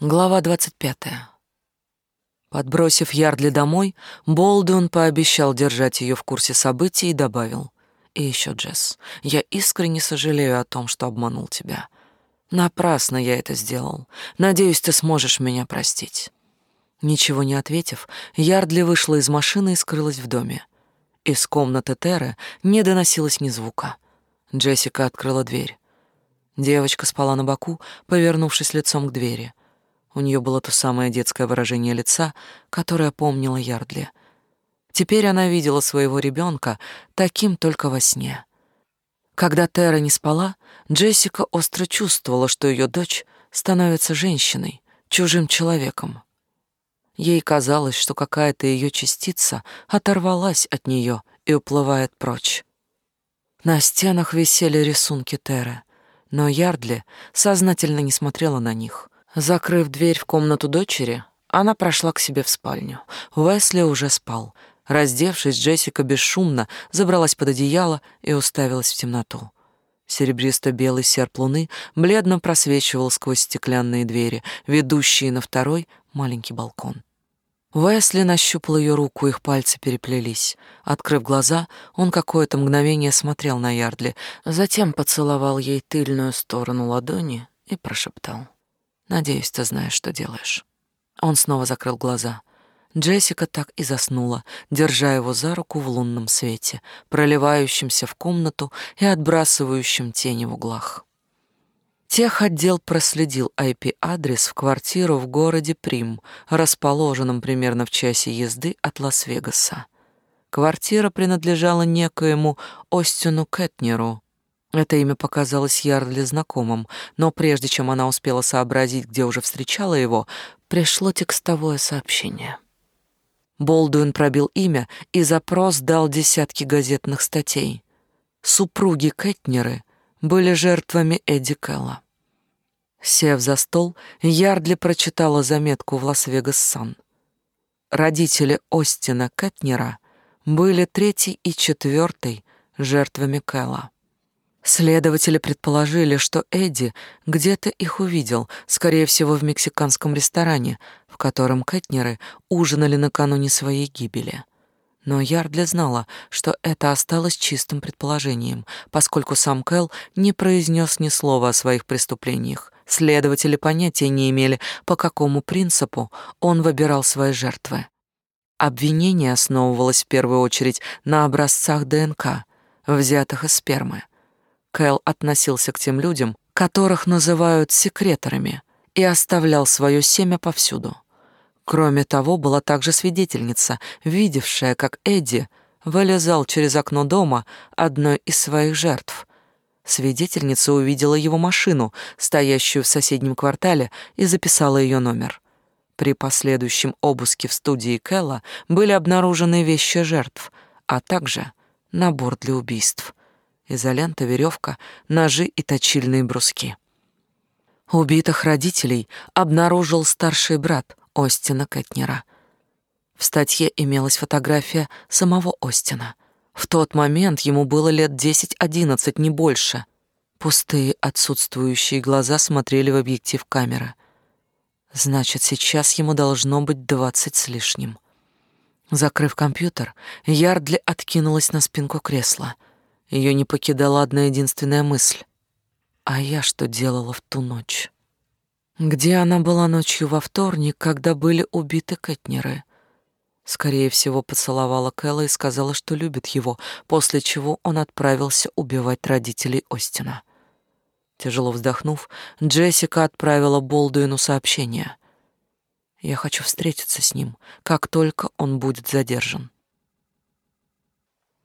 Глава двадцать пятая. Подбросив Ярдли домой, Болдуин пообещал держать ее в курсе событий и добавил. «И еще, Джесс, я искренне сожалею о том, что обманул тебя. Напрасно я это сделал. Надеюсь, ты сможешь меня простить». Ничего не ответив, Ярдли вышла из машины и скрылась в доме. Из комнаты Терры не доносилось ни звука. Джессика открыла дверь. Девочка спала на боку, повернувшись лицом к двери — у нее было то самое детское выражение лица, которое помнила Ярдли. Теперь она видела своего ребенка таким только во сне. Когда Тера не спала, Джессика остро чувствовала, что ее дочь становится женщиной, чужим человеком. Ей казалось, что какая-то ее частица оторвалась от нее и уплывает прочь. На стенах висели рисунки Теры, но Ярдли сознательно не смотрела на них — Закрыв дверь в комнату дочери, она прошла к себе в спальню. Уэсли уже спал. Раздевшись, Джессика бесшумно забралась под одеяло и уставилась в темноту. Серебристо-белый серп луны бледно просвечивал сквозь стеклянные двери, ведущие на второй маленький балкон. Уэсли нащупал ее руку, их пальцы переплелись. Открыв глаза, он какое-то мгновение смотрел на Ярдли, затем поцеловал ей тыльную сторону ладони и прошептал. Надеюсь, ты знаешь, что делаешь. Он снова закрыл глаза. Джессика так и заснула, держа его за руку в лунном свете, проливающемся в комнату и отбрасывающем тени в углах. Тех отдел проследил IP-адрес в квартиру в городе Прим, расположенном примерно в часе езды от Лас-Вегаса. Квартира принадлежала некоему Остину Кэтнеру, это имя показалось Ярли знакомым, но прежде чем она успела сообразить, где уже встречала его, пришло текстовое сообщение. Болдуин пробил имя, и запрос дал десятки газетных статей. Супруги Кэтнеры были жертвами Эдди Кэлла. Сев за стол, Ярдли прочитала заметку в Лас-Вегас Сан. Родители Остина Кэтнера были третий и четвертой жертвами Кэлла. Следователи предположили, что Эдди где-то их увидел, скорее всего, в мексиканском ресторане, в котором Кэтнеры ужинали накануне своей гибели. Но Ярдли знала, что это осталось чистым предположением, поскольку сам Кэл не произнес ни слова о своих преступлениях. Следователи понятия не имели, по какому принципу он выбирал свои жертвы. Обвинение основывалось в первую очередь на образцах ДНК, взятых из спермы. Кэл относился к тем людям, которых называют секреторами, и оставлял свое семя повсюду. Кроме того, была также свидетельница, видевшая, как Эдди вылезал через окно дома одной из своих жертв. Свидетельница увидела его машину, стоящую в соседнем квартале, и записала ее номер. При последующем обыске в студии Кэлла были обнаружены вещи жертв, а также набор для убийств изолента, веревка, ножи и точильные бруски. Убитых родителей обнаружил старший брат Остина Кэтнера. В статье имелась фотография самого Остина. В тот момент ему было лет 10-11, не больше. Пустые отсутствующие глаза смотрели в объектив камеры. Значит, сейчас ему должно быть двадцать с лишним. Закрыв компьютер, Ярдли откинулась на спинку кресла — ее не покидала одна единственная мысль. А я что делала в ту ночь? Где она была ночью во вторник, когда были убиты Кэтнеры? Скорее всего, поцеловала Кэлла и сказала, что любит его, после чего он отправился убивать родителей Остина. Тяжело вздохнув, Джессика отправила Болдуину сообщение. «Я хочу встретиться с ним, как только он будет задержан».